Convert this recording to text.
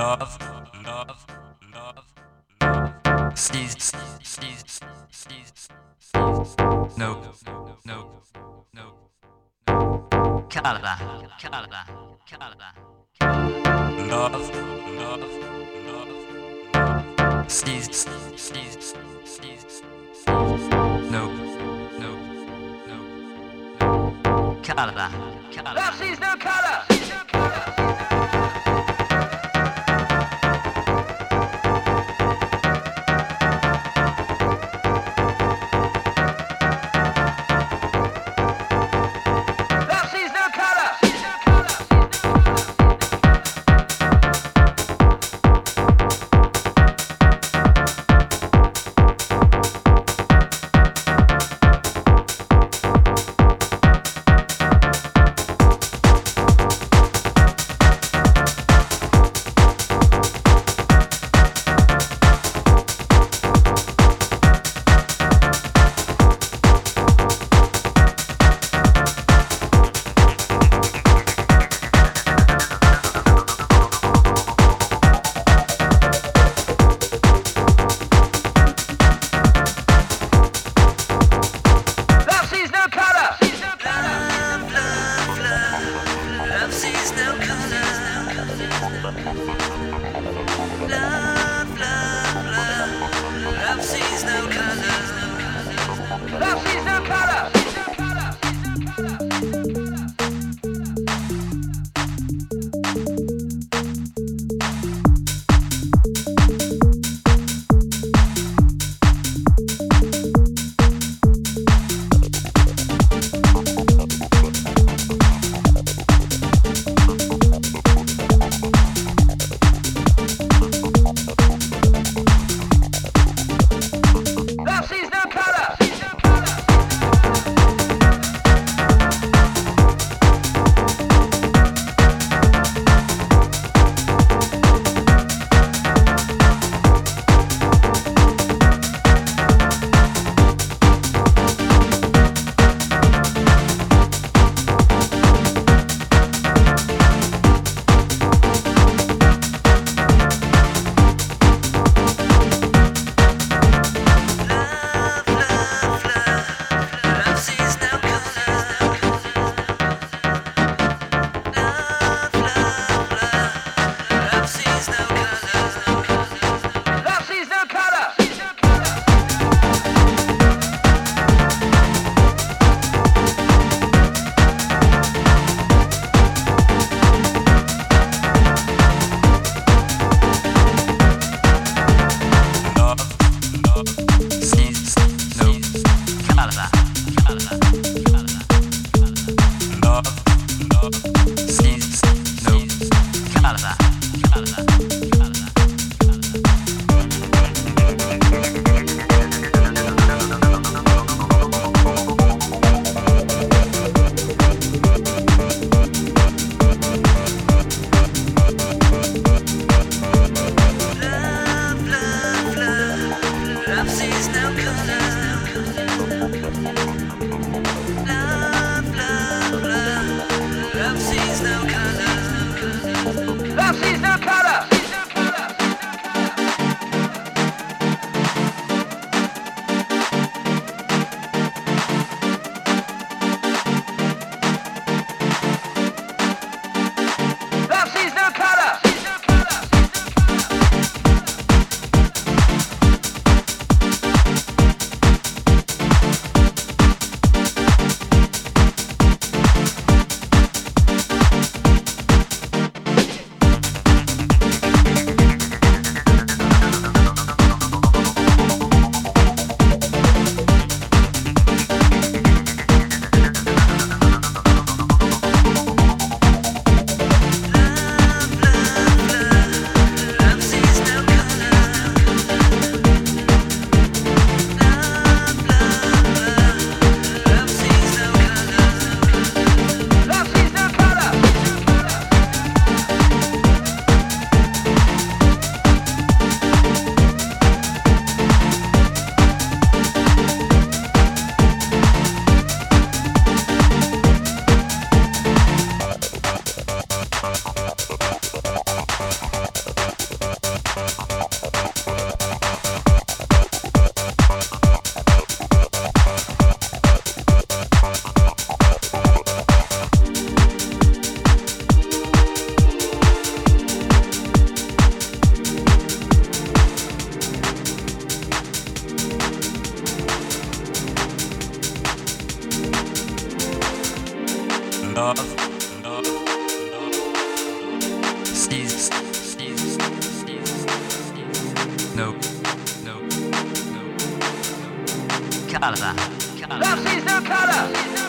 love, love, love. Sneeze, sneeze, sneeze, No, no, no, no. Calaba, calaba, calaba. Love, love, love. Sneeze, sneeze, sneeze, No, no, no, no. Calaba, calaba. she's no color. Sees no color. another. Love, love. No, color. Love sees no color.